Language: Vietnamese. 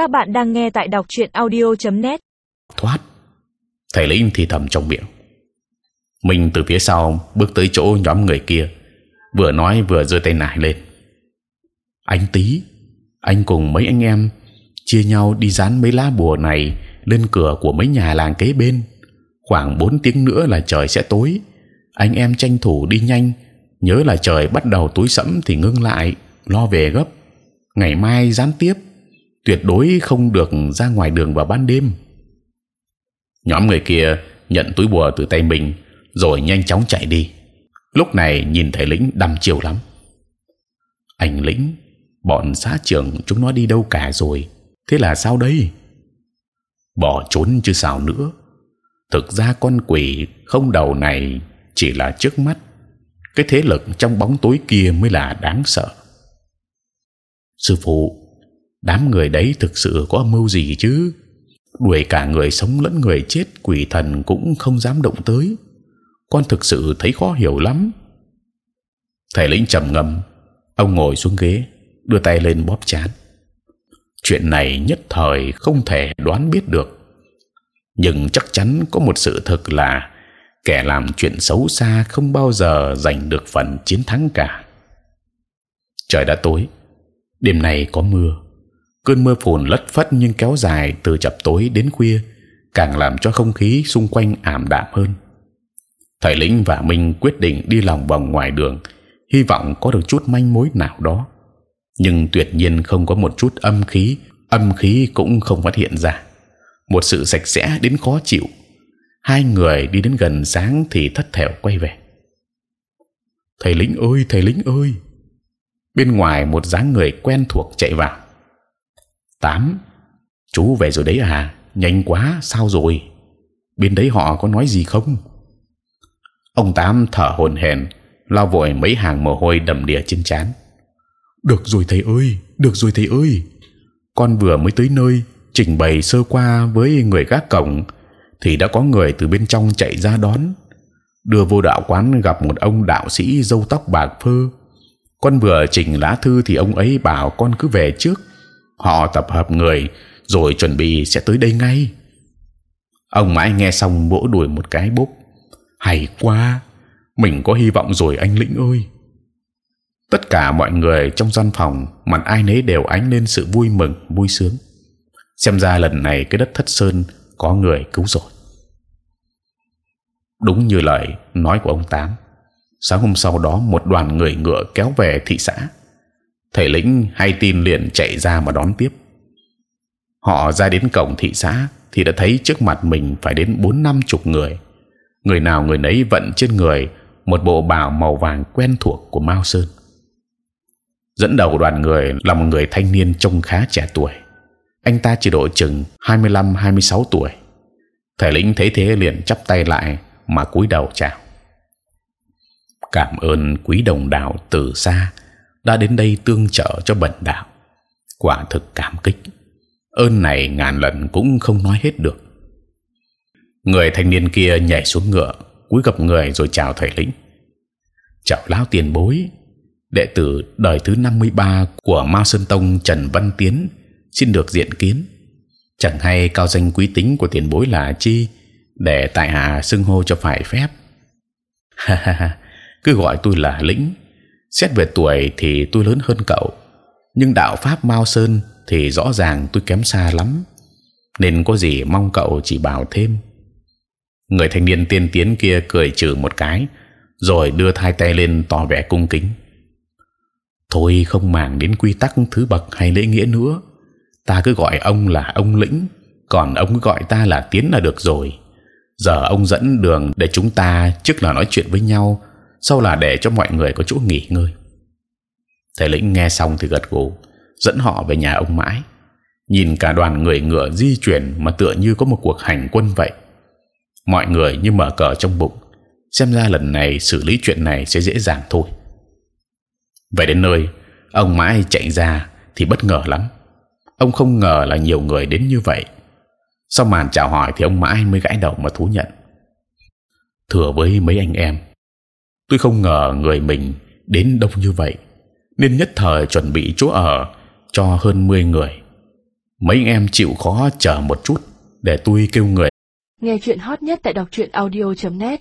Các bạn đang nghe tại đọc truyện audio.net. thoát. Thầy lĩnh thì thầm trong miệng. Mình từ phía sau bước tới chỗ nhóm người kia, vừa nói vừa giơ tay nải lên. Anh tý, anh cùng mấy anh em chia nhau đi dán mấy lá bùa này lên cửa của mấy nhà làng kế bên. Khoảng 4 tiếng nữa là trời sẽ tối. Anh em tranh thủ đi nhanh, nhớ là trời bắt đầu tối sẫm thì ngưng lại, lo về gấp. Ngày mai dán tiếp tuyệt đối không được ra ngoài đường vào ban đêm. Nhóm người kia nhận túi bùa từ tay mình, rồi nhanh chóng chạy đi. Lúc này nhìn thấy lĩnh đăm chiều lắm. Anh lĩnh, bọn xã trưởng chúng nó đi đâu cả rồi? Thế là sao đây? Bỏ trốn chứ sao nữa? Thực ra con quỷ không đầu này chỉ là trước mắt. Cái thế lực trong bóng tối kia mới là đáng sợ. Sư phụ đám người đấy thực sự có mưu gì chứ? Đuổi cả người sống lẫn người chết, quỷ thần cũng không dám động tới. Con thực sự thấy khó hiểu lắm. Thầy lĩnh trầm ngâm. Ông ngồi xuống ghế, đưa tay lên bóp chán. Chuyện này nhất thời không thể đoán biết được. Nhưng chắc chắn có một sự thật là kẻ làm chuyện xấu xa không bao giờ giành được phần chiến thắng cả. Trời đã tối, đêm nay có mưa cơn mưa phùn lất phất nhưng kéo dài từ chập tối đến khuya, càng làm cho không khí xung quanh ảm đạm hơn. Thầy lĩnh và minh quyết định đi lòng vòng ngoài đường, hy vọng có được chút manh mối nào đó. Nhưng tuyệt nhiên không có một chút âm khí âm khí cũng không phát hiện ra. Một sự sạch sẽ đến khó chịu. Hai người đi đến gần sáng thì thất thểu quay về. Thầy lĩnh ơi, thầy lĩnh ơi. Bên ngoài một dáng người quen thuộc chạy vào tám. Chú về rồi đấy à? Nhanh quá, sao rồi? Bên đấy họ có nói gì không? Ông tám thở hổn hển, lao vội mấy hàng mồ hôi đầm đìa trên trán. Được rồi thầy ơi, được rồi thầy ơi. Con vừa mới tới nơi, trình bày sơ qua với người gác cổng, thì đã có người từ bên trong chạy ra đón. Đưa vô đạo quán gặp một ông đạo sĩ râu tóc bạc phơ. Con vừa trình lá thư thì ông ấy bảo con cứ về trước họ tập hợp người, rồi chuẩn bị sẽ tới đây ngay. Ông mãi nghe xong vỗ đuổi một cái bốp. Hay quá, mình có hy vọng rồi anh lĩnh ơi. Tất cả mọi người trong gian phòng, mặt ai nấy đều ánh lên sự vui mừng, vui sướng. Xem ra lần này cái đất thất sơn có người cứu rồi. Đúng như lời nói của ông tám, sáng hôm sau đó một đoàn người ngựa kéo về thị xã thầy lĩnh hay tin liền chạy ra mà đón tiếp. Họ ra đến cổng thị xã thì đã thấy trước mặt mình phải đến bốn năm chục người. Người nào người nấy vận trên người một bộ bào màu vàng quen thuộc của Mao Sơn. Dẫn đầu đoàn người là một người thanh niên trông khá trẻ tuổi. Anh ta chỉ độ chừng 25-26 tuổi. Thầy lĩnh thấy thế liền chắp tay lại mà cúi đầu chào. Cảm ơn quý đồng đạo từ xa đã đến đây tương trợ cho bần đạo. Quả thực cảm kích. Ơn này ngàn lần cũng không nói hết được. Người thanh niên kia nhảy xuống ngựa, cúi gặp người rồi chào thầy lĩnh. Chào lão tiền bối, đệ tử đời thứ 53 của Mao Sơn Tông Trần Văn Tiến xin được diện kiến. Chẳng hay cao danh quý tính của tiền bối là chi để tại hạ xưng hô cho phải phép. Cứ gọi tôi là lĩnh xét về tuổi thì tôi lớn hơn cậu, nhưng đạo pháp Mao Sơn thì rõ ràng tôi kém xa lắm, nên có gì mong cậu chỉ bảo thêm. Người thanh niên tiên tiến kia cười trừ một cái, rồi đưa hai tay lên tỏ vẻ cung kính. Thôi không màng đến quy tắc thứ bậc hay lễ nghĩa nữa, ta cứ gọi ông là ông lĩnh, còn ông cứ gọi ta là tiến là được rồi. Giờ ông dẫn đường để chúng ta trước là nói chuyện với nhau sau là để cho mọi người có chỗ nghỉ ngơi. Thầy lĩnh nghe xong thì gật gù, dẫn họ về nhà ông mãi. Nhìn cả đoàn người ngựa di chuyển mà tựa như có một cuộc hành quân vậy. Mọi người như mở cờ trong bụng, xem ra lần này xử lý chuyện này sẽ dễ dàng thôi. Về đến nơi, ông mãi chạy ra thì bất ngờ lắm. Ông không ngờ là nhiều người đến như vậy. Sau màn chào hỏi thì ông mãi mới gãi đầu mà thú nhận. Thừa với mấy anh em tôi không ngờ người mình đến đông như vậy, nên nhất thời chuẩn bị chỗ ở cho hơn 10 người. Mấy em chịu khó chờ một chút để tôi kêu người. Nghe chuyện hot nhất tại đọc truyện audio.net